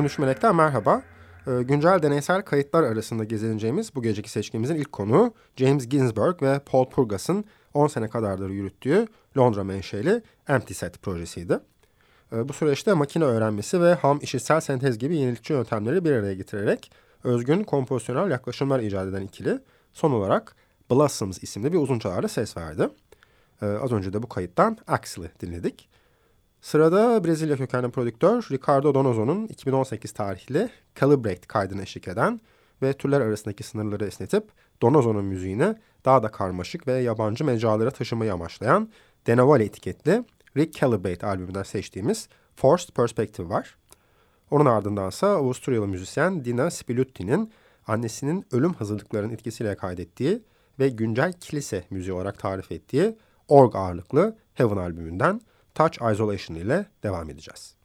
13 Melek'ten merhaba. Ee, güncel deneysel kayıtlar arasında gezineceğimiz bu geceki seçkimizin ilk konu James Ginsberg ve Paul Purgas'ın 10 sene kadardır yürüttüğü Londra menşeli Empty Set projesiydi. Ee, bu süreçte makine öğrenmesi ve ham işitsel sentez gibi yenilikçi yöntemleri bir araya getirerek özgün kompozisyonel yaklaşımlar icat eden ikili son olarak Blossoms isimli bir uzun çalarda ses verdi. Ee, az önce de bu kayıttan Axel'i dinledik. Sırada Brezilya kökenli prodüktör Ricardo Donozo'nun 2018 tarihli Calibrate kaydını eşlik eden ve türler arasındaki sınırları esnetip Donozo'nun müziğini daha da karmaşık ve yabancı mecralara taşımayı amaçlayan Denavale etiketli Rick Calibrate albümünden seçtiğimiz Forced Perspective var. Onun ardındansa Avusturyalı müzisyen Dina Spilutti'nin annesinin ölüm hazırlıklarının etkisiyle kaydettiği ve güncel kilise müziği olarak tarif ettiği org ağırlıklı Heaven albümünden Touch Isolation ile devam edeceğiz.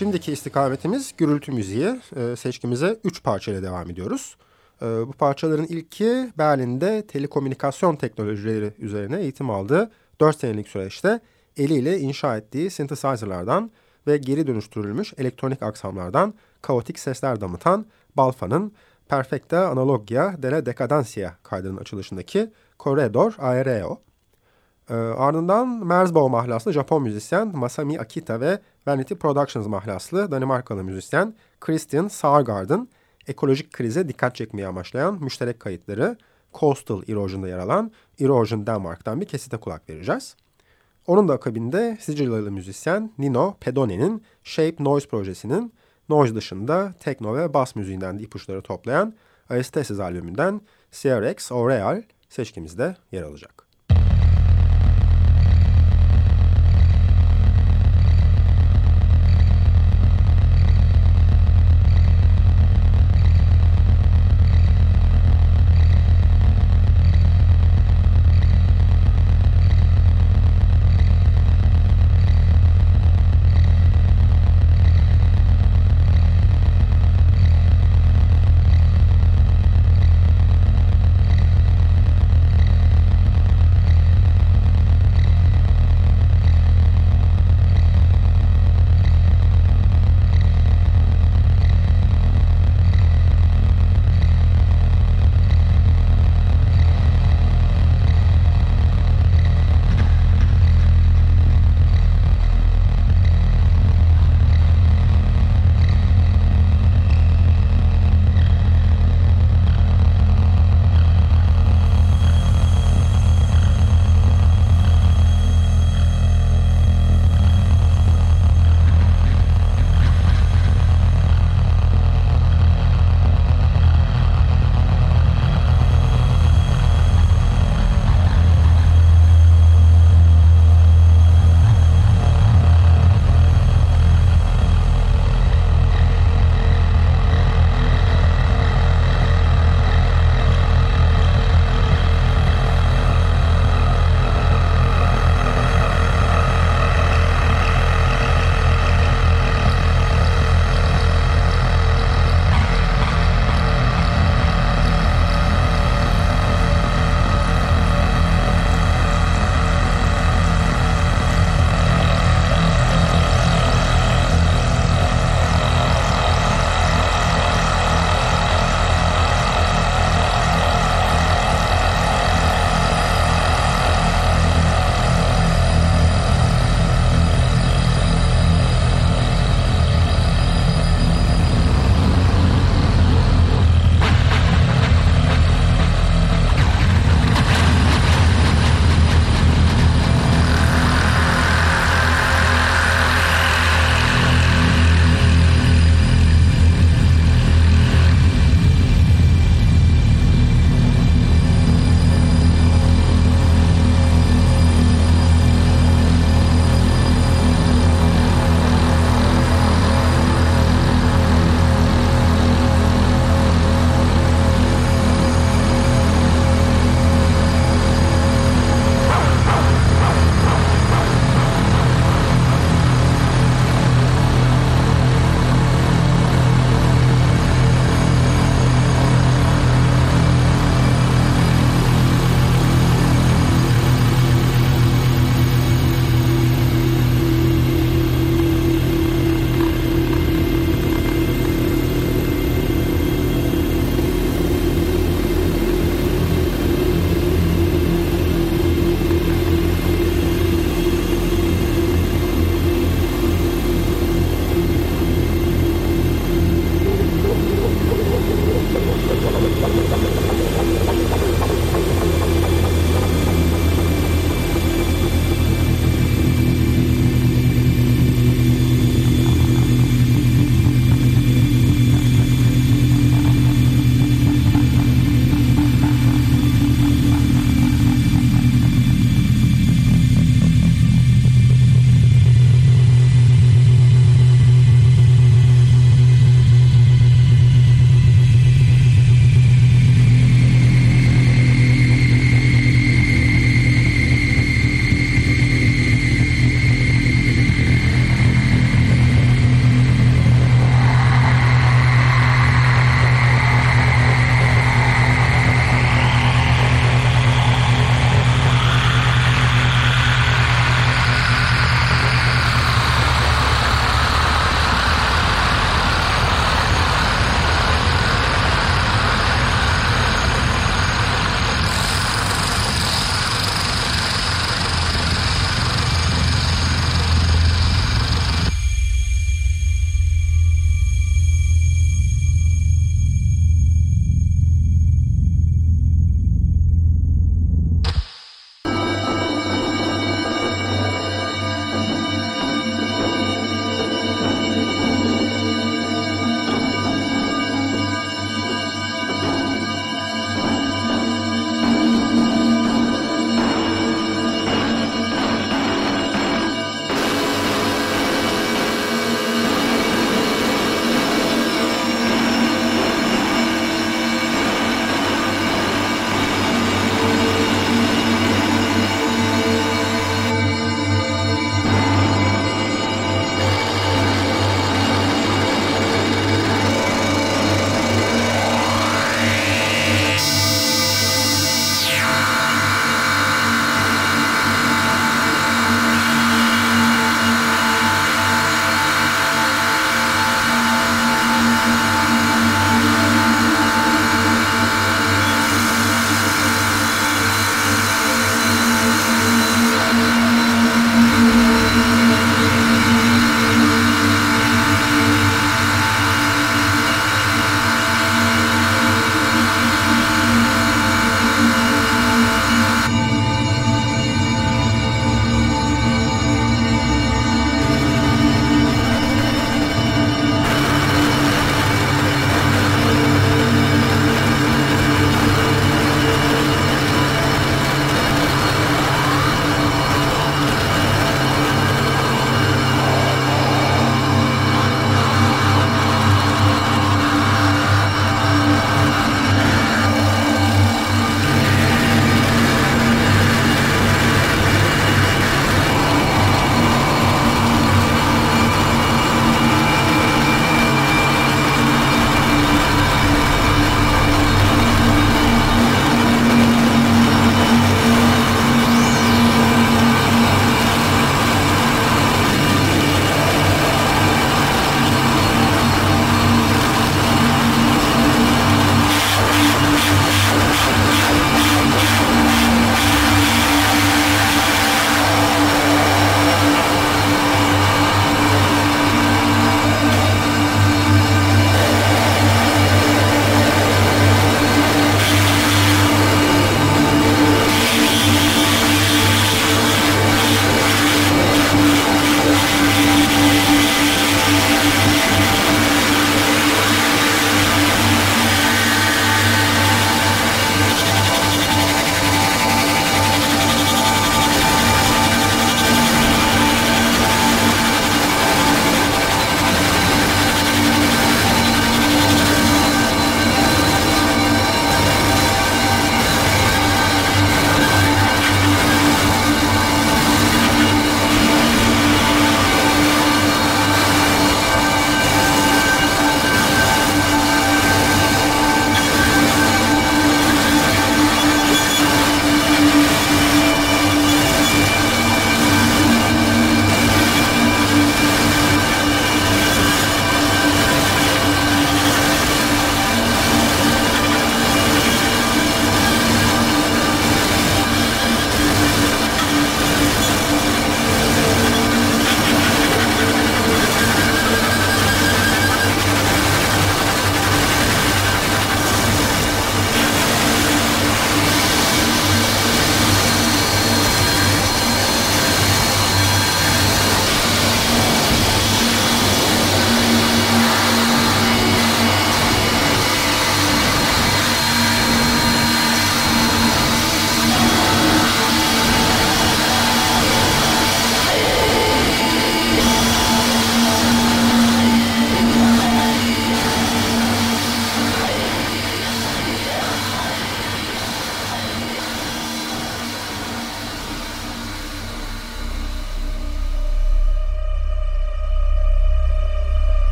Şimdiki istikametimiz gürültü müziği. E, seçkimize 3 parçayla devam ediyoruz. E, bu parçaların ilki Berlin'de telekomünikasyon teknolojileri üzerine eğitim aldığı 4 senelik süreçte eliyle inşa ettiği synthesizerlardan ve geri dönüştürülmüş elektronik aksamlardan kaotik sesler damıtan Balfa'nın Perfecta Analogia della Decadencia kaydının açılışındaki Corredor Aereo. Ee, ardından Merzbow mahlaslı Japon müzisyen Masami Akita ve Vanity Productions mahlaslı Danimarkalı müzisyen Christian Sargard'ın ekolojik krize dikkat çekmeye amaçlayan müşterek kayıtları Coastal Erosion'da yer alan Erosion Denmark'tan bir kesite kulak vereceğiz. Onun da akabinde Sicilyalı müzisyen Nino Pedoni'nin Shape Noise projesinin noise dışında tekno ve bas müziğinden de ipuçları toplayan Aesthesis albümünden CRX Aureal seçkimizde yer alacak.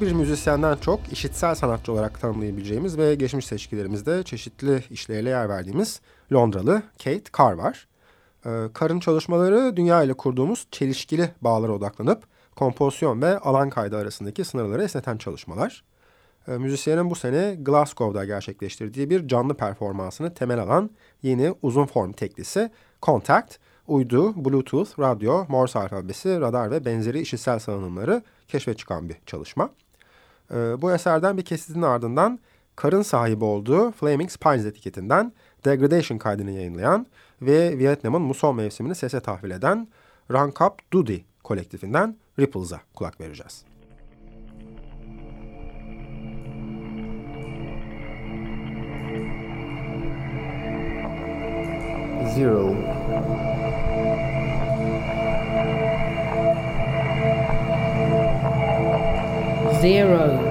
Bir müzisyenden çok işitsel sanatçı olarak tanımlayabileceğimiz ve geçmiş seçkilerimizde çeşitli işleriyle yer verdiğimiz Londralı Kate Carr var. Carr'ın çalışmaları dünya ile kurduğumuz çelişkili bağlara odaklanıp kompozisyon ve alan kaydı arasındaki sınırları esneten çalışmalar. Müzisyenin bu sene Glasgow'da gerçekleştirdiği bir canlı performansını temel alan yeni uzun form teklisi Contact, uydu, bluetooth, radyo, Morse alfabesi, radar ve benzeri işitsel salınımları keşfe çıkan bir çalışma. Ee, bu eserden bir kesitin ardından Karın sahibi olduğu Flaming Spines etiketinden Degradation kaydını yayınlayan ve Vietnam'ın muson mevsimini sese tahvil eden Rankap Dudi kolektifinden Ripples'a kulak vereceğiz. Zero zero.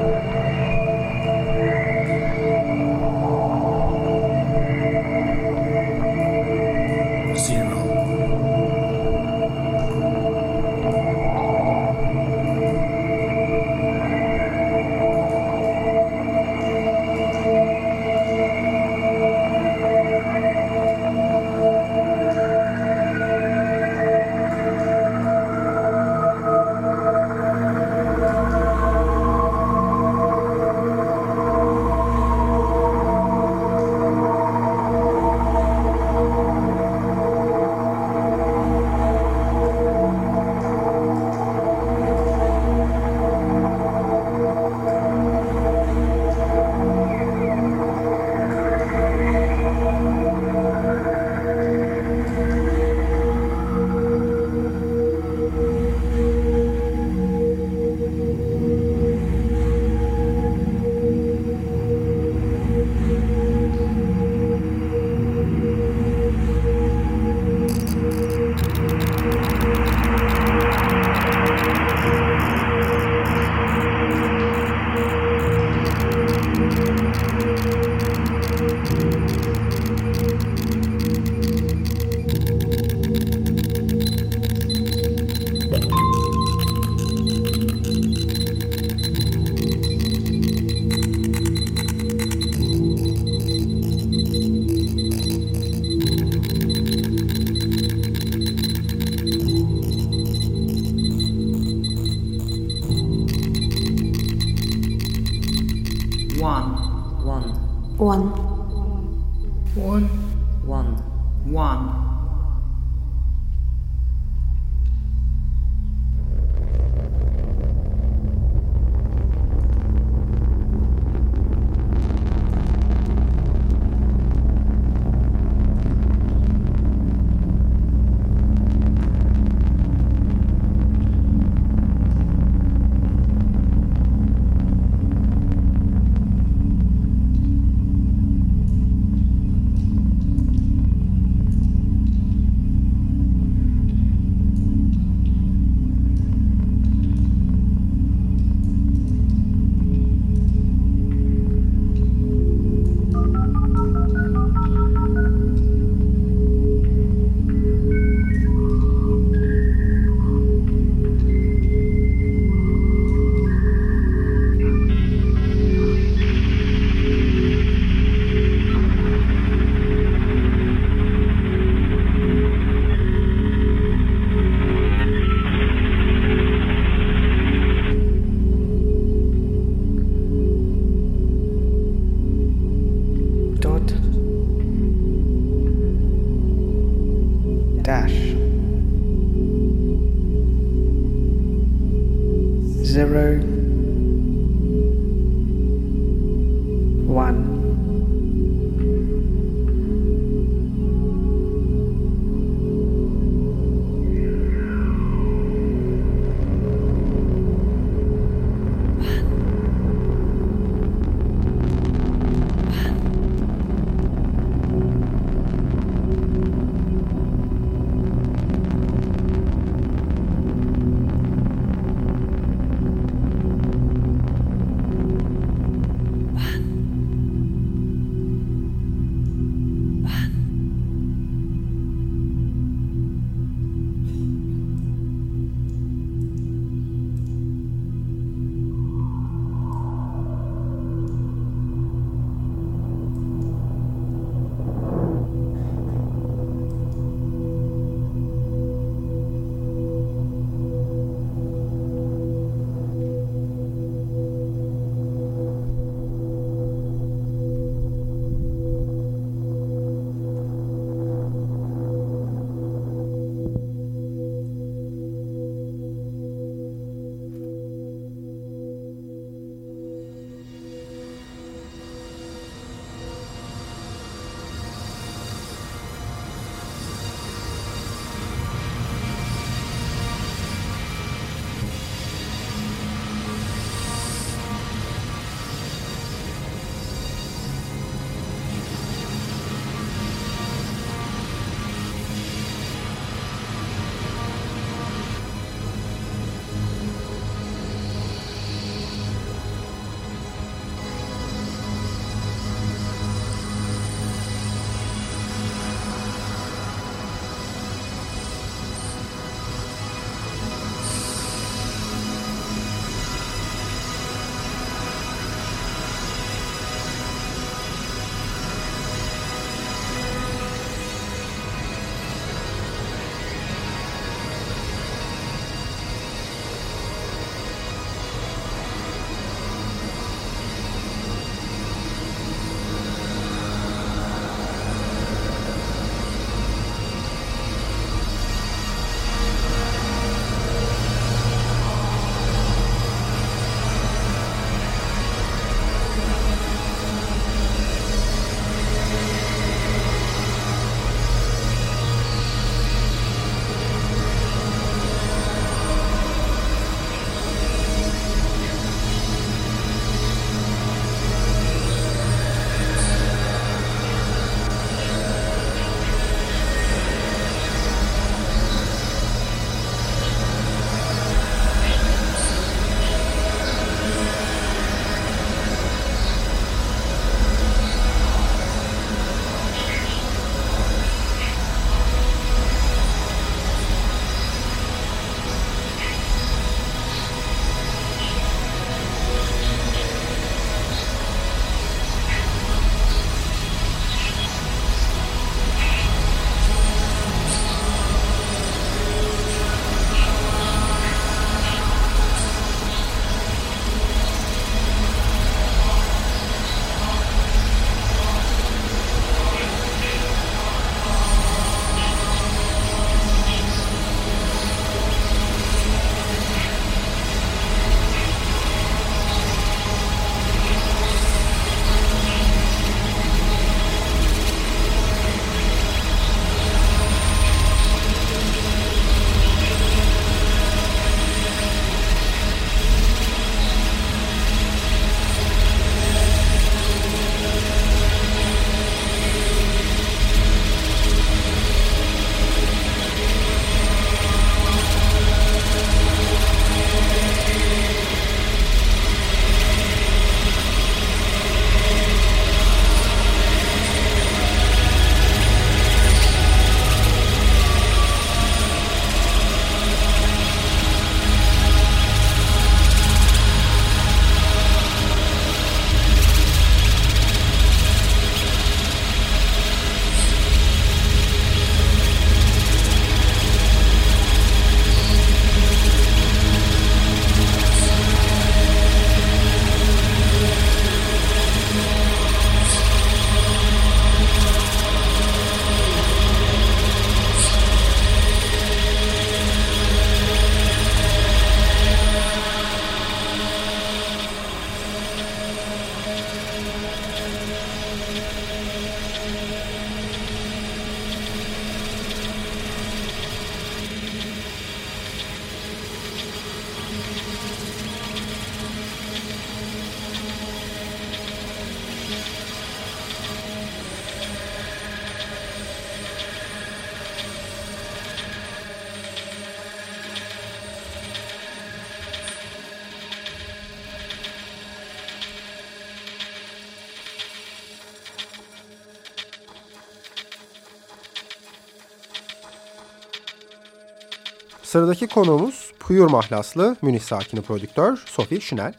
Sıradaki konuğumuz Puyur mahlaslı Münih sakini prodüktör Sophie Schnell.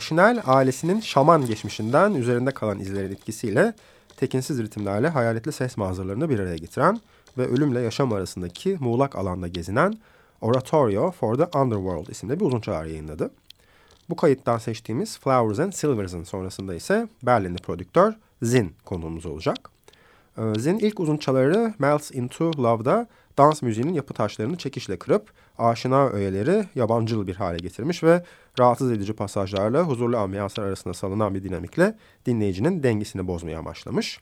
Schnell ailesinin şaman geçmişinden üzerinde kalan izlerin etkisiyle tekinsiz ritimlerle hayaletli ses manzaralarını bir araya getiren ve ölümle yaşam arasındaki muğlak alanda gezinen Oratorio for the Underworld isimli bir uzun çalar yayınladı. Bu kayıttan seçtiğimiz Flowers and Silvers'ın sonrasında ise Berlinli prodüktör Zin konuğumuz olacak. Ee, Zin ilk uzun çaları Melts Into Love'da dans müziğinin yapı taşlarını çekişle kırıp aşina öğeleri yabancıl bir hale getirmiş ve rahatsız edici pasajlarla huzurlu ambiyanslar arasında salınan bir dinamikle dinleyicinin dengesini bozmaya başlamış.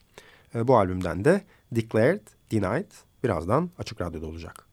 Ee, bu albümden de Declared, Denied birazdan Açık Radyo'da olacak.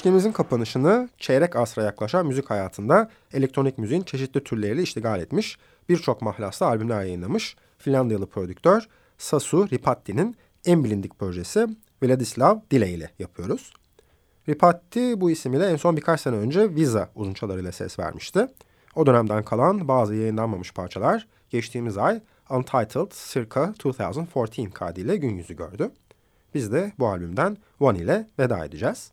Seçkimizin kapanışını çeyrek asra yaklaşan müzik hayatında elektronik müziğin çeşitli türleriyle iştigal etmiş, birçok mahlaslı albümler yayınlamış Finlandiyalı prodüktör Sasu Ripatti'nin en bilindik projesi Vladislav Dile ile yapıyoruz. Ripatti bu isim ile en son birkaç sene önce Visa uzunçalarıyla ses vermişti. O dönemden kalan bazı yayınlanmamış parçalar geçtiğimiz ay Untitled Circa 2014 kaydıyla gün yüzü gördü. Biz de bu albümden One ile veda edeceğiz.